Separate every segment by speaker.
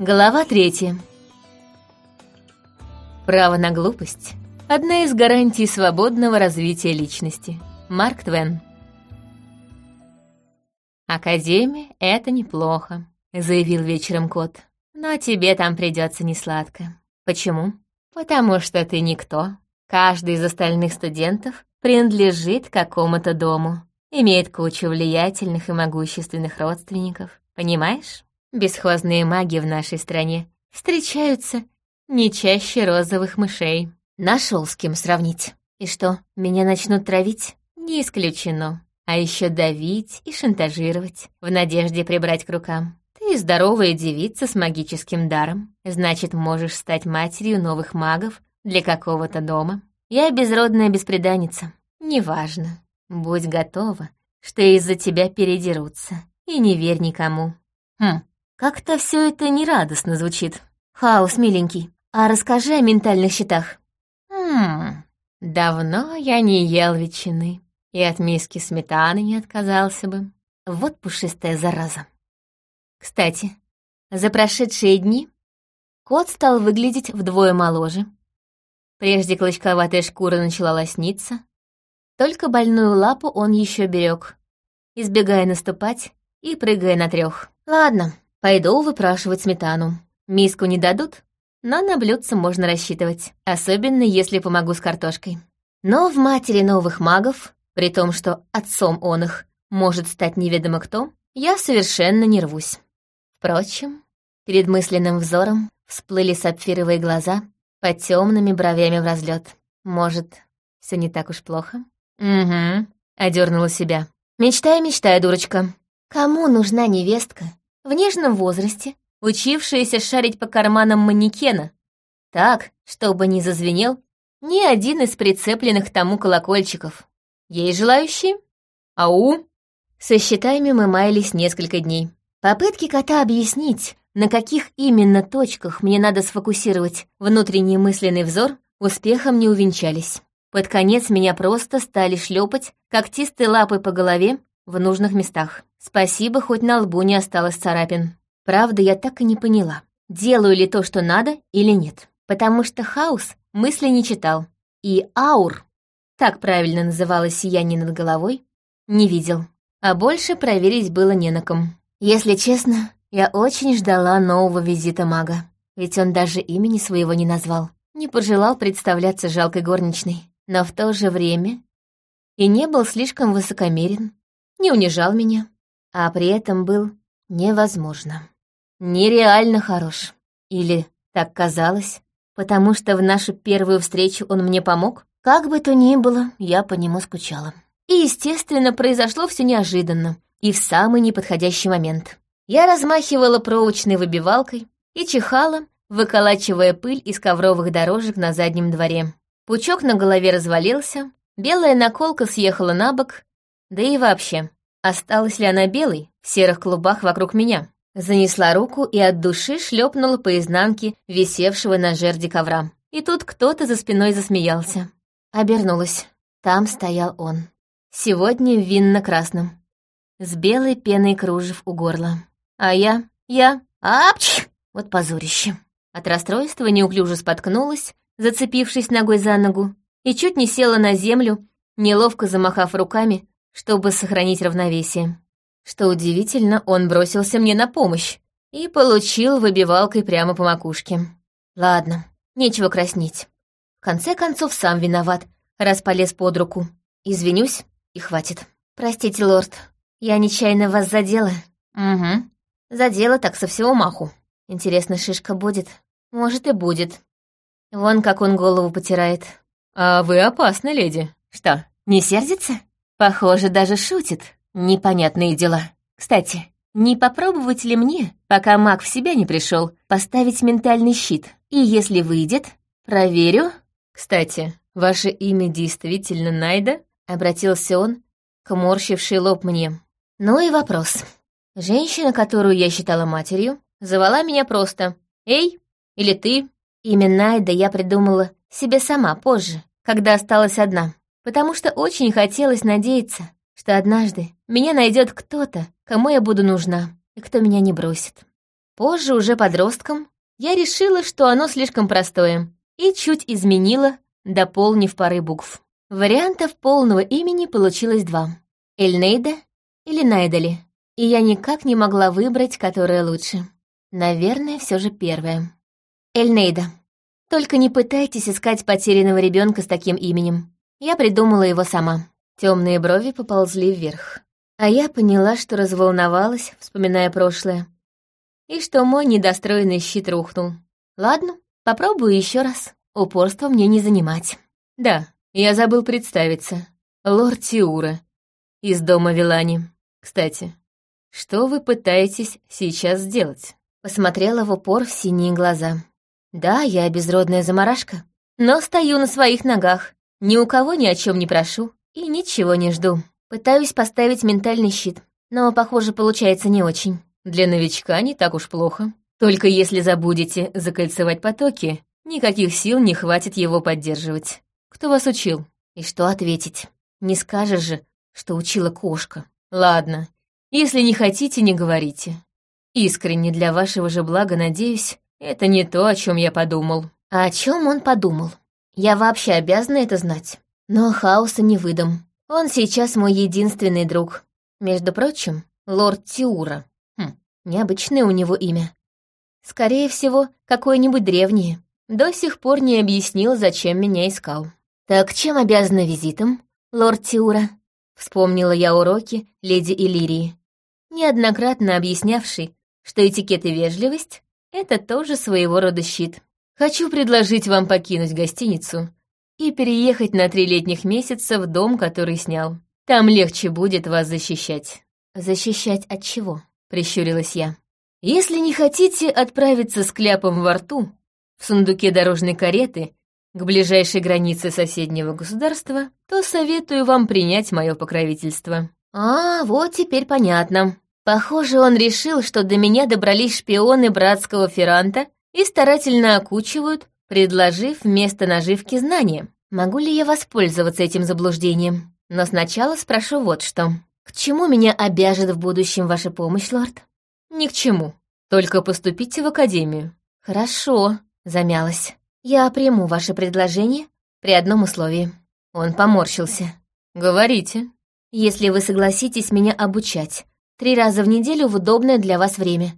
Speaker 1: Глава третья. Право на глупость — одна из гарантий свободного развития личности. Марк Твен. «Академия — это неплохо», — заявил вечером кот. «Но тебе там придется несладко. Почему? Потому что ты никто. Каждый из остальных студентов принадлежит какому-то дому, имеет кучу влиятельных и могущественных родственников. Понимаешь?» Бесхвостные маги в нашей стране встречаются не чаще розовых мышей. Нашел с кем сравнить. И что, меня начнут травить? Не исключено. А еще давить и шантажировать, в надежде прибрать к рукам. Ты здоровая девица с магическим даром. Значит, можешь стать матерью новых магов для какого-то дома. Я безродная беспреданница. Неважно. Будь готова, что из-за тебя передерутся. И не верь никому. Хм, как-то все это нерадостно звучит. Хаос, миленький, а расскажи о ментальных щитах. Хм, давно я не ел ветчины, и от миски сметаны не отказался бы. Вот пушистая зараза. Кстати, за прошедшие дни кот стал выглядеть вдвое моложе. Прежде клочковатая шкура начала лосниться, только больную лапу он еще берег, избегая наступать и прыгая на трех. Ладно, Пойду выпрашивать сметану. Миску не дадут, но на блюдце можно рассчитывать, особенно если помогу с картошкой. Но в матери новых магов, при том, что отцом он их может стать неведомо кто, я совершенно не рвусь. Впрочем, перед мысленным взором всплыли сапфировые глаза под темными бровями в разлет. Может, все не так уж плохо? Угу, одернула себя. Мечтай, мечтай, дурочка. Кому нужна невестка, в нежном возрасте, учившаяся шарить по карманам манекена, так, чтобы не зазвенел ни один из прицепленных к тому колокольчиков. Есть желающие? Ау! Со счетами мы маялись несколько дней. Попытки кота объяснить, на каких именно точках мне надо сфокусировать внутренний мысленный взор, успехом не увенчались. Под конец меня просто стали шлепать когтистой лапой по голове в нужных местах. Спасибо, хоть на лбу не осталось царапин. Правда, я так и не поняла, делаю ли то, что надо, или нет. Потому что хаос мысли не читал. И аур, так правильно называлось сияние над головой, не видел. А больше проверить было не на ком. Если честно, я очень ждала нового визита мага. Ведь он даже имени своего не назвал. Не пожелал представляться жалкой горничной. Но в то же время и не был слишком высокомерен, не унижал меня а при этом был невозможно. Нереально хорош. Или так казалось, потому что в нашу первую встречу он мне помог? Как бы то ни было, я по нему скучала. И, естественно, произошло все неожиданно и в самый неподходящий момент. Я размахивала проволочной выбивалкой и чихала, выколачивая пыль из ковровых дорожек на заднем дворе. Пучок на голове развалился, белая наколка съехала на бок, да и вообще, Осталась ли она белой, в серых клубах вокруг меня? Занесла руку и от души шлепнула по изнанке висевшего на жерди ковра. И тут кто-то за спиной засмеялся. Обернулась. Там стоял он. Сегодня в винно-красном. С белой пеной кружев у горла. А я... я... Апч! Вот позорище. От расстройства неуклюже споткнулась, зацепившись ногой за ногу, и чуть не села на землю, неловко замахав руками, чтобы сохранить равновесие. Что удивительно, он бросился мне на помощь и получил выбивалкой прямо по макушке. Ладно, нечего краснеть. В конце концов, сам виноват, раз полез под руку. Извинюсь, и хватит. Простите, лорд, я нечаянно вас задела. Угу. Задела так со всего маху. Интересно, шишка будет? Может, и будет. Вон как он голову потирает. А вы опасны, леди. Что, не сердится? Похоже, даже шутит. Непонятные дела. Кстати, не попробовать ли мне, пока маг в себя не пришел, поставить ментальный щит? И если выйдет, проверю. Кстати, ваше имя действительно Найда? Обратился он, к морщивший лоб мне. Ну и вопрос. Женщина, которую я считала матерью, звала меня просто «Эй» или «Ты». Имя Найда я придумала себе сама позже, когда осталась одна потому что очень хотелось надеяться, что однажды меня найдет кто-то, кому я буду нужна, и кто меня не бросит. Позже, уже подростком, я решила, что оно слишком простое, и чуть изменила, дополнив пары букв. Вариантов полного имени получилось два. Эльнейда или Найдали. И я никак не могла выбрать, которое лучше. Наверное, все же первое. Эльнейда. Только не пытайтесь искать потерянного ребенка с таким именем. Я придумала его сама. Темные брови поползли вверх. А я поняла, что разволновалась, вспоминая прошлое. И что мой недостроенный щит рухнул. Ладно, попробую еще раз. Упорство мне не занимать. Да, я забыл представиться. Лорд Тиура. Из дома Вилани. Кстати, что вы пытаетесь сейчас сделать? Посмотрела в упор в синие глаза. Да, я безродная заморашка, но стою на своих ногах. Ни у кого ни о чем не прошу и ничего не жду. Пытаюсь поставить ментальный щит, но, похоже, получается не очень. Для новичка не так уж плохо. Только если забудете закольцевать потоки, никаких сил не хватит его поддерживать. Кто вас учил? И что ответить? Не скажешь же, что учила кошка. Ладно, если не хотите, не говорите. Искренне для вашего же блага надеюсь, это не то, о чем я подумал. А о чем он подумал? Я вообще обязана это знать. Но хаоса не выдам. Он сейчас мой единственный друг. Между прочим, лорд Тиура. Хм, необычное у него имя. Скорее всего, какое-нибудь древнее. До сих пор не объяснил, зачем меня искал. «Так чем обязана визитом, лорд Тиура?» Вспомнила я уроки леди Иллирии, неоднократно объяснявший, что этикет и вежливость — это тоже своего рода щит. Хочу предложить вам покинуть гостиницу и переехать на три летних месяца в дом, который снял. Там легче будет вас защищать». «Защищать от чего?» — прищурилась я. «Если не хотите отправиться с кляпом во рту, в сундуке дорожной кареты к ближайшей границе соседнего государства, то советую вам принять мое покровительство». «А, вот теперь понятно. Похоже, он решил, что до меня добрались шпионы братского Ферранта и старательно окучивают, предложив вместо наживки знания. Могу ли я воспользоваться этим заблуждением? Но сначала спрошу вот что. К чему меня обяжет в будущем ваша помощь, лорд? Ни к чему. Только поступите в академию. Хорошо, замялась. «Я приму ваше предложение при одном условии». Он поморщился. «Говорите». «Если вы согласитесь меня обучать три раза в неделю в удобное для вас время,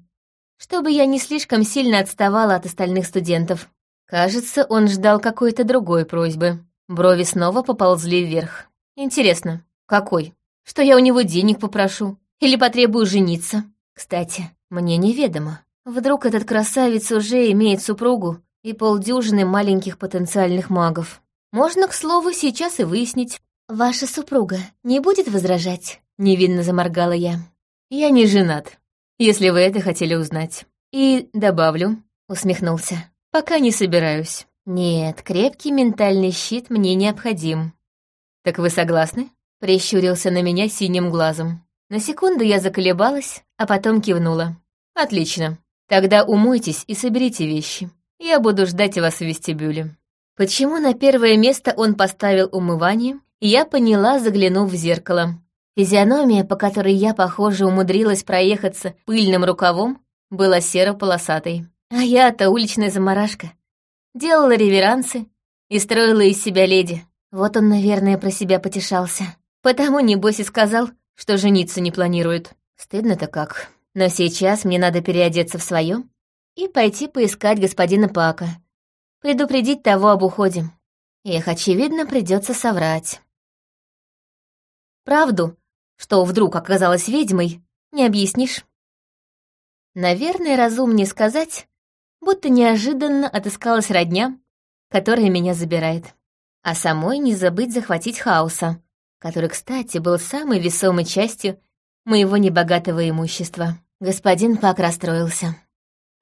Speaker 1: чтобы я не слишком сильно отставала от остальных студентов». Кажется, он ждал какой-то другой просьбы. Брови снова поползли вверх. «Интересно, какой? Что я у него денег попрошу? Или потребую жениться? Кстати, мне неведомо. Вдруг этот красавец уже имеет супругу и полдюжины маленьких потенциальных магов. Можно, к слову, сейчас и выяснить. «Ваша супруга не будет возражать?» — невинно заморгала я. «Я не женат, если вы это хотели узнать. И добавлю», — усмехнулся, — «пока не собираюсь. Нет, крепкий ментальный щит мне необходим». «Так вы согласны?» — прищурился на меня синим глазом. На секунду я заколебалась, а потом кивнула. «Отлично. Тогда умойтесь и соберите вещи. Я буду ждать вас в вестибюле». Почему на первое место он поставил умывание, я поняла, заглянув в зеркало. Физиономия, по которой я, похоже, умудрилась проехаться пыльным рукавом, была серо-полосатой. А я-то уличная заморашка. Делала реверансы и строила из себя леди. Вот он, наверное, про себя потешался. Потому, небось, и сказал, что жениться не планирует. Стыдно-то как. Но сейчас мне надо переодеться в своем и пойти поискать господина Пака, предупредить того об уходе. Их, очевидно, придется соврать. Правду, что вдруг оказалась ведьмой, не объяснишь. Наверное, разумнее сказать, будто неожиданно отыскалась родня, которая меня забирает. А самой не забыть захватить хаоса, который, кстати, был самой весомой частью моего небогатого имущества. Господин Пак расстроился.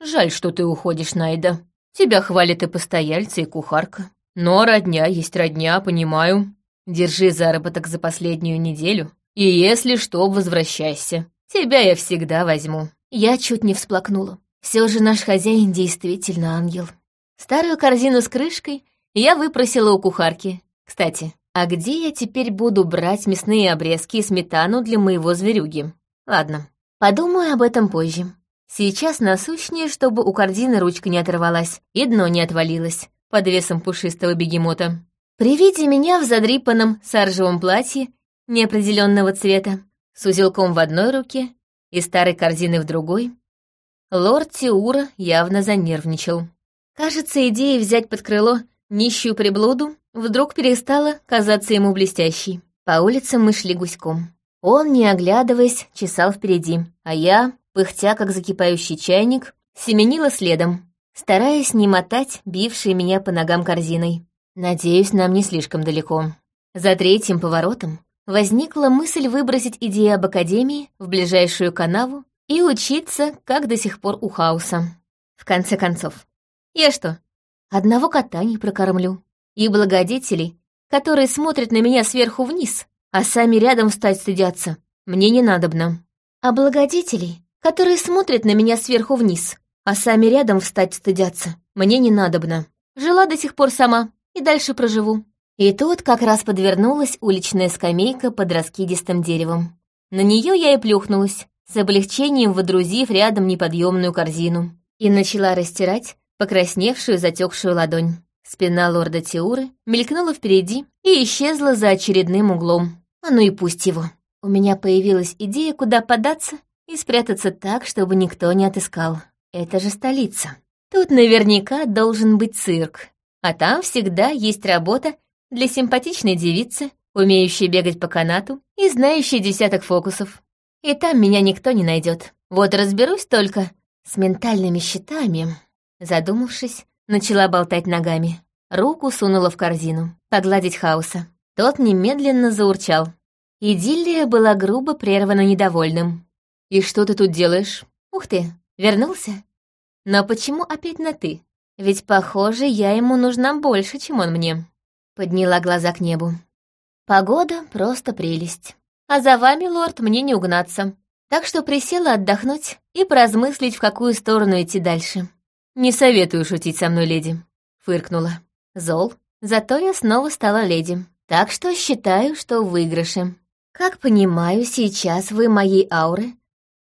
Speaker 1: Жаль, что ты уходишь, Найда. Тебя хвалят и постояльцы, и кухарка. Но родня есть родня, понимаю. Держи заработок за последнюю неделю. И если что, возвращайся. Тебя я всегда возьму. Я чуть не всплакнула. Все же наш хозяин действительно ангел. Старую корзину с крышкой я выпросила у кухарки. Кстати, а где я теперь буду брать мясные обрезки и сметану для моего зверюги? Ладно, подумаю об этом позже. Сейчас насущнее, чтобы у корзины ручка не оторвалась и дно не отвалилось под весом пушистого бегемота. При виде меня в задрипанном саржевом платье неопределенного цвета, с узелком в одной руке и старой корзиной в другой, лорд Тиура явно занервничал. Кажется, идея взять под крыло нищую приблуду вдруг перестала казаться ему блестящей. По улицам мы шли гуськом. Он, не оглядываясь, чесал впереди, а я, пыхтя как закипающий чайник, семенила следом, стараясь не мотать бившей меня по ногам корзиной. Надеюсь, нам не слишком далеко. За третьим поворотом возникла мысль выбросить идею об академии в ближайшую канаву и учиться, как до сих пор у хаоса. В конце концов, я что, одного кота не прокормлю? И благодетелей, которые смотрят на меня сверху вниз, а сами рядом встать стыдятся, мне не надобно. А благодетелей, которые смотрят на меня сверху вниз, а сами рядом встать стыдятся, мне не надобно. Жила до сих пор сама и дальше проживу. И тут как раз подвернулась уличная скамейка под раскидистым деревом. На нее я и плюхнулась, с облегчением водрузив рядом неподъемную корзину, и начала растирать покрасневшую затекшую ладонь. Спина лорда Тиуры мелькнула впереди и исчезла за очередным углом. А ну и пусть его. У меня появилась идея, куда податься и спрятаться так, чтобы никто не отыскал. Это же столица. Тут наверняка должен быть цирк. А там всегда есть работа для симпатичной девицы, умеющей бегать по канату и знающей десяток фокусов. И там меня никто не найдет. Вот разберусь только с ментальными щитами. Задумавшись, начала болтать ногами. Руку сунула в корзину, погладить хаоса. Тот немедленно заурчал. Идиллия была грубо прервана недовольным. «И что ты тут делаешь?» «Ух ты, вернулся? Но почему опять на «ты»? Ведь, похоже, я ему нужна больше, чем он мне». Подняла глаза к небу. «Погода — просто прелесть. А за вами, лорд, мне не угнаться. Так что присела отдохнуть и поразмыслить, в какую сторону идти дальше. «Не советую шутить со мной, леди», — фыркнула. Зол, зато я снова стала леди. Так что считаю, что в. Как понимаю, сейчас вы моей ауры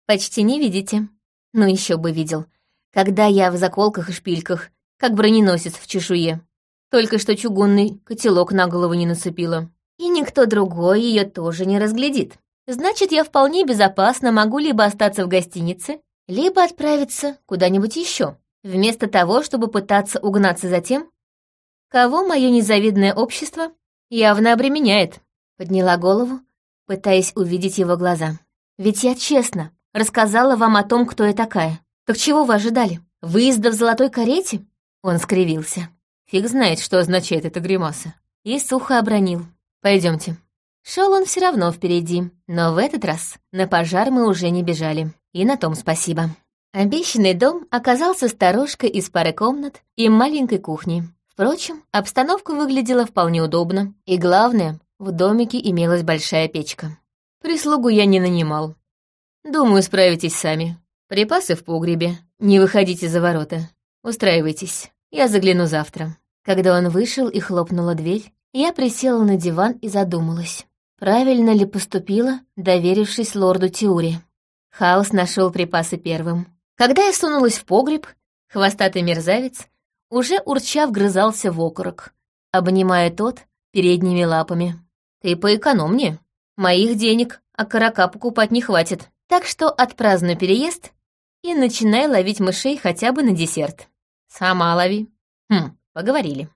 Speaker 1: почти не видите. Ну еще бы видел, когда я в заколках и шпильках, как броненосец в чешуе. Только что чугунный котелок на голову не нацепила. И никто другой ее тоже не разглядит. Значит, я вполне безопасно могу либо остаться в гостинице, либо отправиться куда-нибудь еще, вместо того, чтобы пытаться угнаться за тем, кого мое незавидное общество явно обременяет. Подняла голову, пытаясь увидеть его глаза. Ведь я честно рассказала вам о том, кто я такая. Так чего вы ожидали? Выезда в золотой карете? Он скривился. Фиг знает, что означает эта гримаса. И сухо обронил. Пойдемте. Шел он все равно впереди, но в этот раз на пожар мы уже не бежали. И на том спасибо. Обещанный дом оказался сторожкой из пары комнат и маленькой кухни. Впрочем, обстановка выглядела вполне удобно, и главное, в домике имелась большая печка. Прислугу я не нанимал. Думаю, справитесь сами. Припасы в погребе. Не выходите за ворота. Устраивайтесь. Я загляну завтра. Когда он вышел и хлопнула дверь, я присела на диван и задумалась. Правильно ли поступила, доверившись лорду Тиуре? Хаос нашел припасы первым. Когда я сунулась в погреб, хвостатый мерзавец уже урча вгрызался в окорок, обнимая тот передними лапами. «Ты поэкономнее. Моих денег окорока покупать не хватит. Так что отпразднуй переезд и начинай ловить мышей хотя бы на десерт. Сама лови. Хм, поговорили».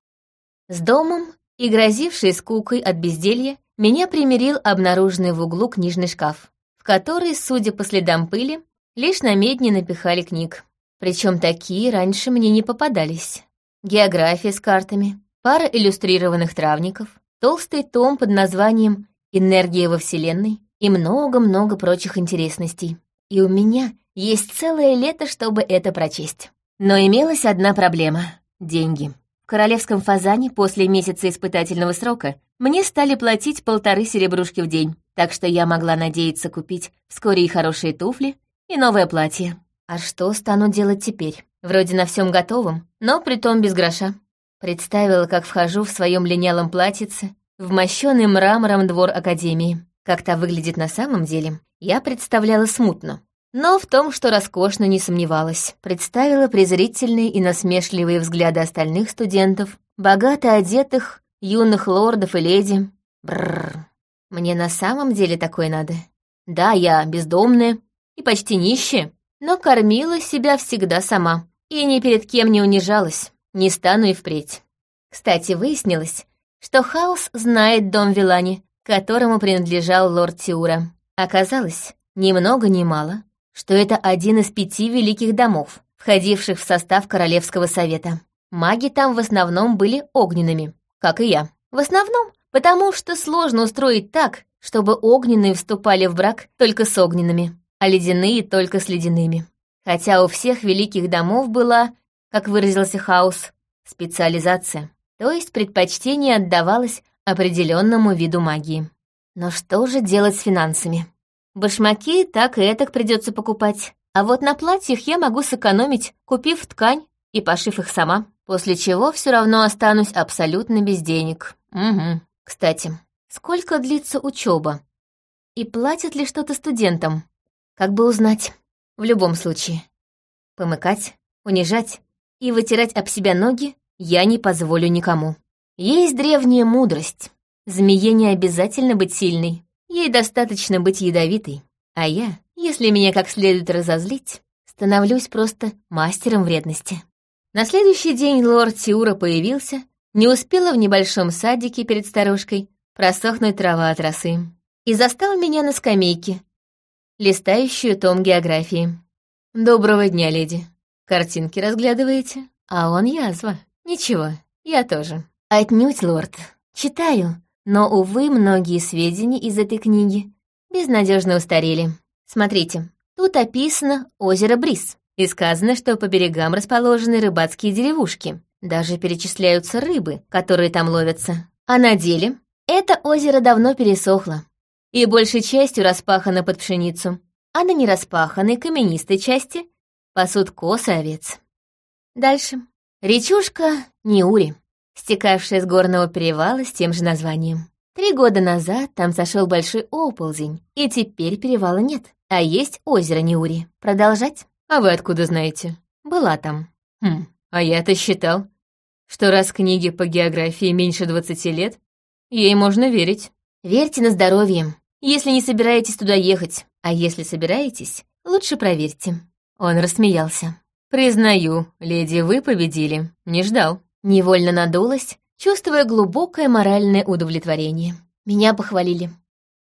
Speaker 1: С домом и грозившей скукой от безделья меня примирил обнаруженный в углу книжный шкаф, в который, судя по следам пыли, лишь на медне напихали книг. Причем такие раньше мне не попадались. География с картами, пара иллюстрированных травников, толстый том под названием «Энергия во Вселенной» и много-много прочих интересностей. И у меня есть целое лето, чтобы это прочесть. Но имелась одна проблема — деньги. В королевском фазане после месяца испытательного срока мне стали платить полторы серебрушки в день, так что я могла надеяться купить вскоре и хорошие туфли, и новое платье. А что стану делать теперь? Вроде на всем готовом, но притом без гроша. Представила, как вхожу в своем линялом платьице в мощенный мрамором двор Академии. Как та выглядит на самом деле, я представляла смутно. Но в том, что роскошно не сомневалась. Представила презрительные и насмешливые взгляды остальных студентов, богато одетых, юных лордов и леди. Бррр. Мне на самом деле такое надо. Да, я бездомная и почти нищая, но кормила себя всегда сама и ни перед кем не унижалась, не стану и впредь. Кстати, выяснилось, что Хаус знает дом Вилани, которому принадлежал лорд Тиура. Оказалось, ни много ни мало, что это один из пяти великих домов, входивших в состав Королевского совета. Маги там в основном были огненными, как и я. В основном, потому что сложно устроить так, чтобы огненные вступали в брак только с огненными, а ледяные только с ледяными. Хотя у всех великих домов была, как выразился Хаус, специализация, то есть предпочтение отдавалось определенному виду магии. Но что же делать с финансами? Башмаки так и этак придется покупать. А вот на платьях я могу сэкономить, купив ткань и пошив их сама. После чего все равно останусь абсолютно без денег. Угу. Кстати, сколько длится учеба? И платят ли что-то студентам? Как бы узнать? В любом случае. Помыкать, унижать и вытирать об себя ноги я не позволю никому. Есть древняя мудрость. Змее не обязательно быть сильной. Ей достаточно быть ядовитой. А я, если меня как следует разозлить, становлюсь просто мастером вредности. На следующий день лорд Тиура появился, не успела в небольшом садике перед старушкой просохнуть трава от росы. И застал меня на скамейке, листающую том географии. «Доброго дня, леди. Картинки разглядываете? А он язва. Ничего, я тоже». «Отнюдь, лорд. Читаю, но, увы, многие сведения из этой книги безнадежно устарели. Смотрите, тут описано озеро Бриз, и сказано, что по берегам расположены рыбацкие деревушки. Даже перечисляются рыбы, которые там ловятся. А на деле это озеро давно пересохло и большей частью распахано под пшеницу, а на нераспаханной каменистой части пасут косы овец. Дальше. Речушка Неури стекавшая с горного перевала с тем же названием. Три года назад там сошел большой оползень, и теперь перевала нет, а есть озеро Неури. Продолжать? А вы откуда знаете? Была там. Хм, а я-то считал, что раз книге по географии меньше двадцати лет, ей можно верить. Верьте на здоровье, если не собираетесь туда ехать, а если собираетесь, лучше проверьте. Он рассмеялся. «Признаю, леди, вы победили. Не ждал». Невольно надулась, чувствуя глубокое моральное удовлетворение. Меня похвалили.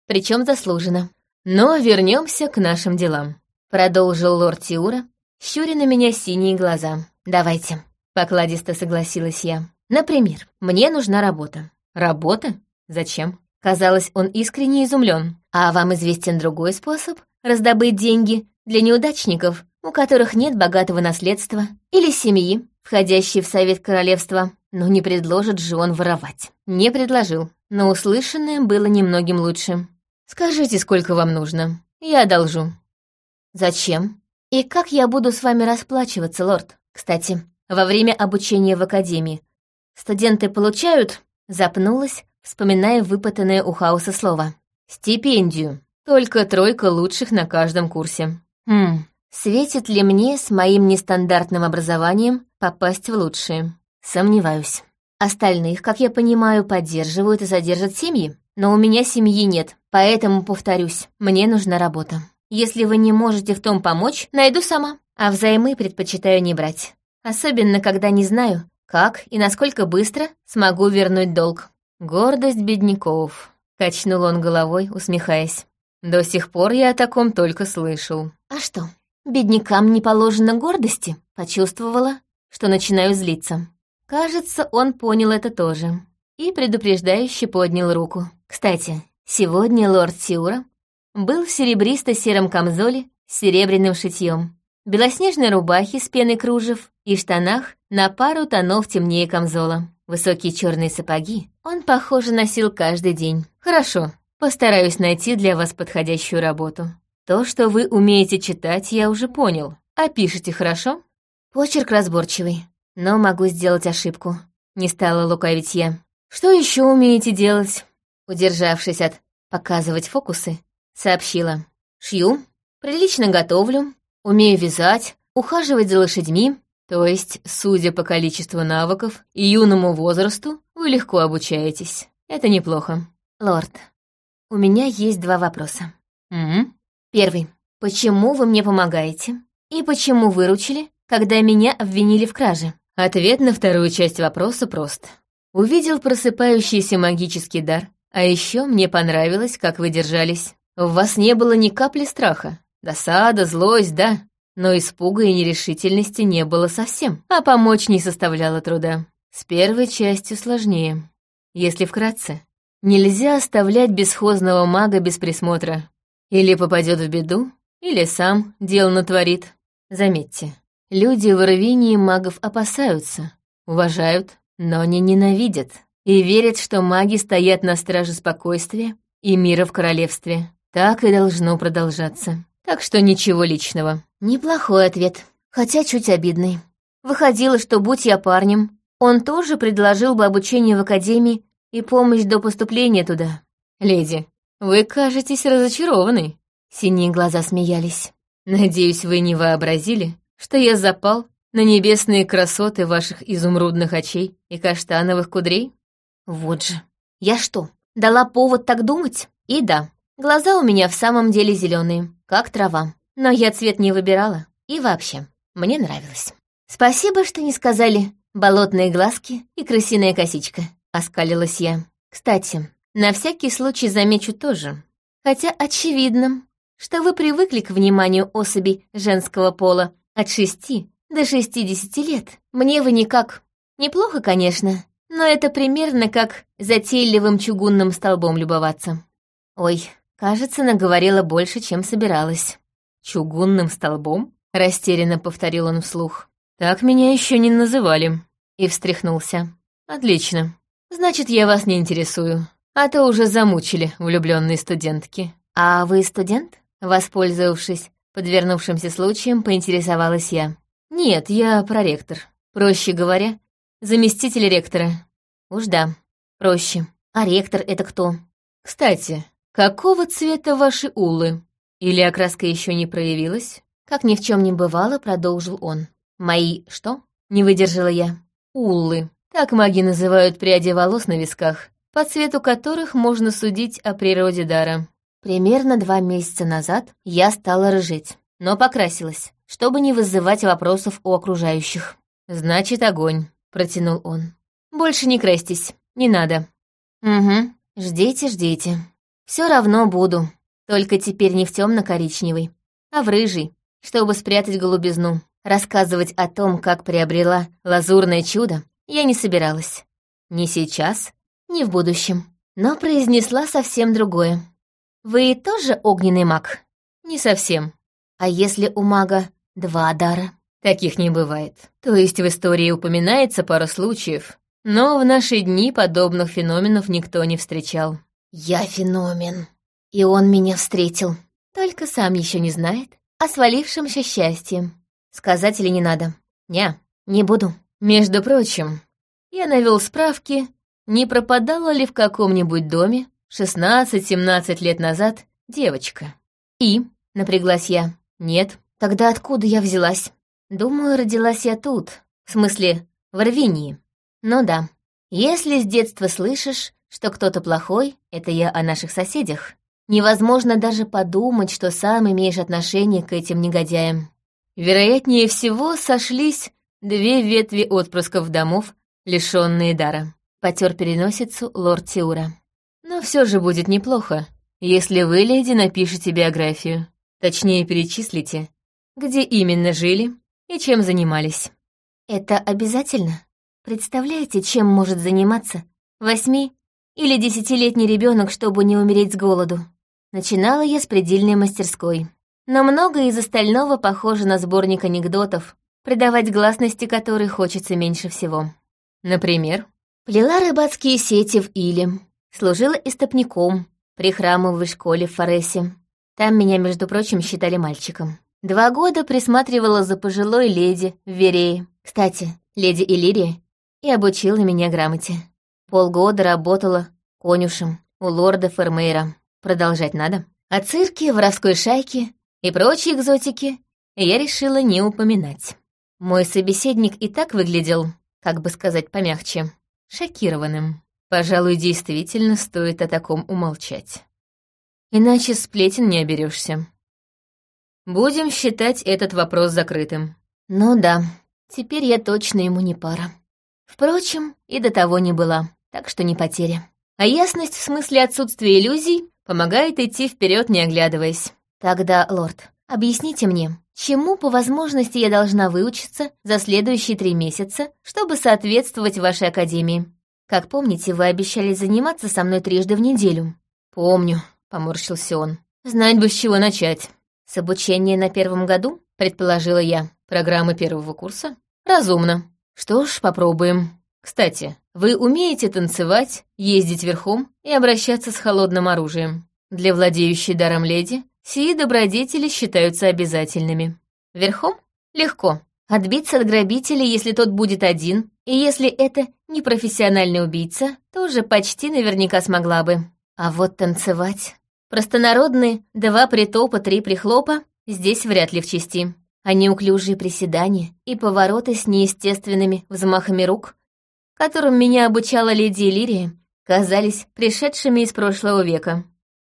Speaker 1: Причем заслуженно. Но вернемся к нашим делам. Продолжил лорд Тиура, щуря на меня синие глаза. «Давайте», — покладисто согласилась я. «Например, мне нужна работа». «Работа? Зачем?» Казалось, он искренне изумлен. «А вам известен другой способ раздобыть деньги для неудачников, у которых нет богатого наследства или семьи, входящий в Совет Королевства, но не предложит же он воровать. Не предложил, но услышанное было немногим лучше. «Скажите, сколько вам нужно? Я одолжу». «Зачем? И как я буду с вами расплачиваться, лорд? Кстати, во время обучения в Академии студенты получают...» Запнулась, вспоминая выпытанное у Хауса слово. «Стипендию. Только тройка лучших на каждом курсе». «Хм, Светит ли мне с моим нестандартным образованием попасть в лучшие? Сомневаюсь. Остальных, как я понимаю, поддерживают и содержат семьи. Но у меня семьи нет, поэтому, повторюсь, мне нужна работа. Если вы не можете в том помочь, найду сама. А взаймы предпочитаю не брать. Особенно, когда не знаю, как и насколько быстро смогу вернуть долг. Гордость бедняков. Качнул он головой, усмехаясь. До сих пор я о таком только слышал. А что, Беднякам не положено гордости. Почувствовала, что начинаю злиться. Кажется, он понял это тоже. И предупреждающе поднял руку. Кстати, сегодня лорд Сиура был в серебристо-сером камзоле с серебряным шитьем, белоснежной рубахе с пеной кружев и штанах на пару тонов темнее камзола. Высокие черные сапоги он, похоже, носил каждый день. Хорошо, постараюсь найти для вас подходящую работу. То, что вы умеете читать, я уже понял. А пишете хорошо? Почерк разборчивый, но могу сделать ошибку. Не стала лукавить я. Что еще умеете делать? Удержавшись от показывать фокусы, сообщила. Шью, Прилично готовлю, умею вязать, ухаживать за лошадьми, то есть, судя по количеству навыков и юному возрасту, вы легко обучаетесь. Это неплохо. Лорд, у меня есть два вопроса. Угу. Первый. Почему вы мне помогаете? И почему выручили, когда меня обвинили в краже? Ответ на вторую часть вопроса прост. Увидел просыпающийся магический дар, а еще мне понравилось, как вы держались. В вас не было ни капли страха. Досада, злость, да, но испуга и нерешительности не было совсем, а помочь не составляло труда. С первой частью сложнее. Если вкратце, нельзя оставлять бесхозного мага без присмотра. Или попадет в беду, или сам дел натворит. Заметьте, люди в рвении магов опасаются, уважают, но не ненавидят. И верят, что маги стоят на страже спокойствия и мира в королевстве. Так и должно продолжаться. Так что ничего личного. Неплохой ответ, хотя чуть обидный. Выходило, что будь я парнем, он тоже предложил бы обучение в академии и помощь до поступления туда. Леди, вы кажетесь разочарованной. Синие глаза смеялись. Надеюсь, вы не вообразили, что я запал на небесные красоты ваших изумрудных очей и каштановых кудрей? Вот же. Я что, дала повод так думать? И да, глаза у меня в самом деле зеленые, как трава. Но я цвет не выбирала. И вообще, мне нравилось. Спасибо, что не сказали «болотные глазки» и «крысиная косичка», — оскалилась я. Кстати, на всякий случай замечу тоже. Хотя очевидно, что вы привыкли к вниманию особей женского пола от шести до шестидесяти лет. Мне вы никак. Неплохо, конечно, но это примерно как затейливым чугунным столбом любоваться. Ой, кажется, наговорила больше, чем собиралась. «Чугунным столбом?» — растерянно повторил он вслух. «Так меня еще не называли». И встряхнулся. «Отлично. Значит, я вас не интересую. А то уже замучили влюбленные студентки». «А вы студент?» Воспользовавшись подвернувшимся случаем, поинтересовалась я. «Нет, я проректор. Проще говоря, заместитель ректора». «Уж да, проще. А ректор — это кто?» «Кстати, какого цвета ваши улы?» Или окраска еще не проявилась? Как ни в чем не бывало, продолжил он. Мои что? Не выдержала я. Уллы. Так маги называют пряди волос на висках, по цвету которых можно судить о природе дара. Примерно два месяца назад я стала рыжить, но покрасилась, чтобы не вызывать вопросов у окружающих. «Значит, огонь», — протянул он. «Больше не крестись, не надо». «Угу, ждите, ждите. Все равно буду, только теперь не в темно-коричневый, а в рыжий, чтобы спрятать голубизну. Рассказывать о том, как приобрела лазурное чудо, я не собиралась. Ни сейчас, ни в будущем. Но произнесла совсем другое. «Вы тоже огненный маг?» «Не совсем. А если у мага два дара?» «Таких не бывает. То есть в истории упоминается пара случаев, но в наши дни подобных феноменов никто не встречал». «Я феномен», и он меня встретил. Только сам еще не знает о свалившемся счастье. Сказать или не надо? Не, не буду. Между прочим, я навел справки, не пропадала ли в каком-нибудь доме 16-17 лет назад девочка. И, напряглась я, нет, тогда откуда я взялась? Думаю, родилась я тут, в смысле, в Рвении. Ну да, если с детства слышишь, что кто-то плохой, это я о наших соседях, Невозможно даже подумать, что сам имеешь отношение к этим негодяям. Вероятнее всего, сошлись две ветви отпрысков домов, лишенные дара. Потер переносицу лорд Тиура. Но все же будет неплохо, если вы, леди, напишете биографию. Точнее, перечислите, где именно жили и чем занимались. Это обязательно? Представляете, чем может заниматься восьми или десятилетний ребенок, чтобы не умереть с голоду? Начинала я с предельной мастерской. Но многое из остального похоже на сборник анекдотов, придавать гласности которой хочется меньше всего. Например, плела рыбацкие сети в Иле, служила истопником при храмовой школе в Форесе. Там меня, между прочим, считали мальчиком. Два года присматривала за пожилой леди в Верее. Кстати, леди Иллирия и обучила меня грамоте. Полгода работала конюшем у лорда Фермейра. Продолжать надо. О цирке, воровской шайке и прочие экзотики я решила не упоминать. Мой собеседник и так выглядел, как бы сказать помягче, шокированным. Пожалуй, действительно стоит о таком умолчать. Иначе сплетен не оберешься. Будем считать этот вопрос закрытым. Ну да, теперь я точно ему не пара. Впрочем, и до того не была, так что не потеря. А ясность в смысле отсутствия иллюзий помогает идти вперед, не оглядываясь. Тогда, лорд, объясните мне, чему по возможности я должна выучиться за следующие три месяца, чтобы соответствовать вашей академии? Как помните, вы обещали заниматься со мной трижды в неделю. Помню, поморщился он. Знать бы, с чего начать. С обучения на первом году, предположила я. Программы первого курса? Разумно. Что ж, попробуем. Кстати, вы умеете танцевать, ездить верхом и обращаться с холодным оружием. Для владеющей даром леди сии добродетели считаются обязательными. Верхом? Легко. Отбиться от грабителя, если тот будет один, и если это не профессиональный убийца, тоже почти наверняка смогла бы. А вот танцевать... Простонародные два притопа, три прихлопа здесь вряд ли в чести а неуклюжие приседания и повороты с неестественными взмахами рук, которым меня обучала леди Лирия, казались пришедшими из прошлого века.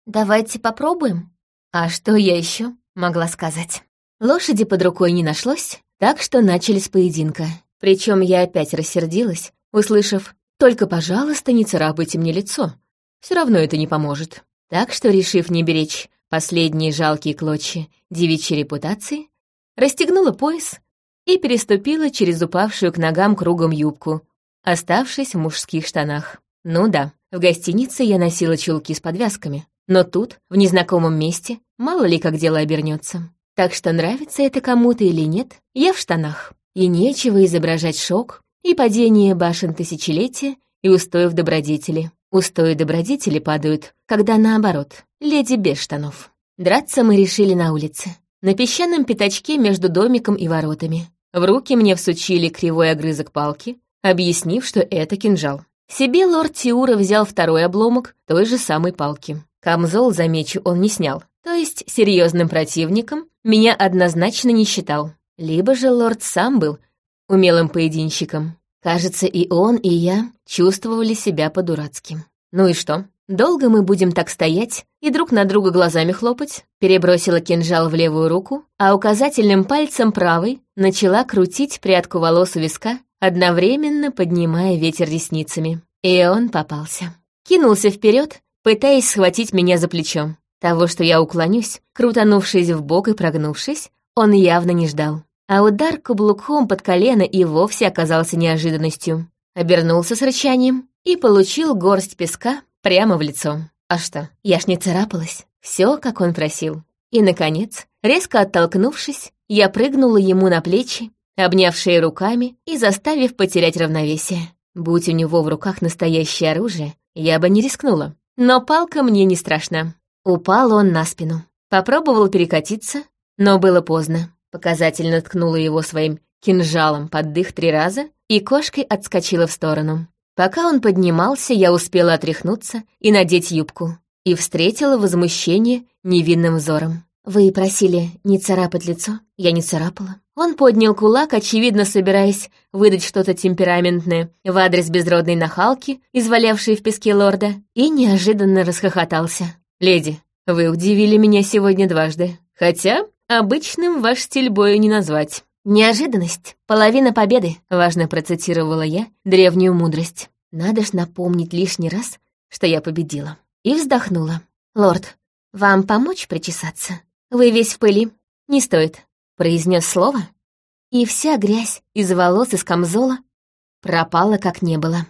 Speaker 1: «Давайте попробуем». А что я еще могла сказать? Лошади под рукой не нашлось, так что начали с поединка. Причем я опять рассердилась, услышав «Только, пожалуйста, не царапайте мне лицо. Все равно это не поможет». Так что, решив не беречь последние жалкие клочья девичьей репутации, расстегнула пояс и переступила через упавшую к ногам кругом юбку, оставшись в мужских штанах. Ну да, в гостинице я носила чулки с подвязками, но тут, в незнакомом месте, мало ли как дело обернется. Так что нравится это кому-то или нет, я в штанах. И нечего изображать шок и падение башен тысячелетия и устоев добродетели. Устои добродетели падают, когда наоборот, леди без штанов. Драться мы решили на улице на песчаном пятачке между домиком и воротами. В руки мне всучили кривой огрызок палки, объяснив, что это кинжал. Себе лорд Тиура взял второй обломок той же самой палки. Камзол, замечу, он не снял. То есть серьезным противником меня однозначно не считал. Либо же лорд сам был умелым поединщиком. Кажется, и он, и я чувствовали себя по-дурацки. Ну и что? Долго мы будем так стоять и друг на друга глазами хлопать? Перебросила кинжал в левую руку, а указательным пальцем правой начала крутить прядку волос у виска, одновременно поднимая ветер ресницами. И он попался. Кинулся вперед, пытаясь схватить меня за плечо. Того, что я уклонюсь, крутанувшись в бок и прогнувшись, он явно не ждал. А удар каблуком под колено и вовсе оказался неожиданностью. Обернулся с рычанием и получил горсть песка Прямо в лицо. А что, я ж не царапалась. Все, как он просил. И, наконец, резко оттолкнувшись, я прыгнула ему на плечи, обняв шею руками и заставив потерять равновесие. Будь у него в руках настоящее оружие, я бы не рискнула. Но палка мне не страшна. Упал он на спину. Попробовал перекатиться, но было поздно. Показательно ткнула его своим кинжалом под дых три раза и кошкой отскочила в сторону. Пока он поднимался, я успела отряхнуться и надеть юбку. И встретила возмущение невинным взором. «Вы просили не царапать лицо?» Я не царапала. Он поднял кулак, очевидно собираясь выдать что-то темпераментное в адрес безродной нахалки, извалявшей в песке лорда, и неожиданно расхохотался. «Леди, вы удивили меня сегодня дважды. Хотя обычным ваш стиль боя не назвать». «Неожиданность — половина победы», — важно процитировала я древнюю мудрость. Надо ж напомнить лишний раз, что я победила. И вздохнула. «Лорд, вам помочь причесаться? Вы весь в пыли. Не стоит», — произнес слово, и вся грязь из волос из камзола пропала как не было.